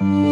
mm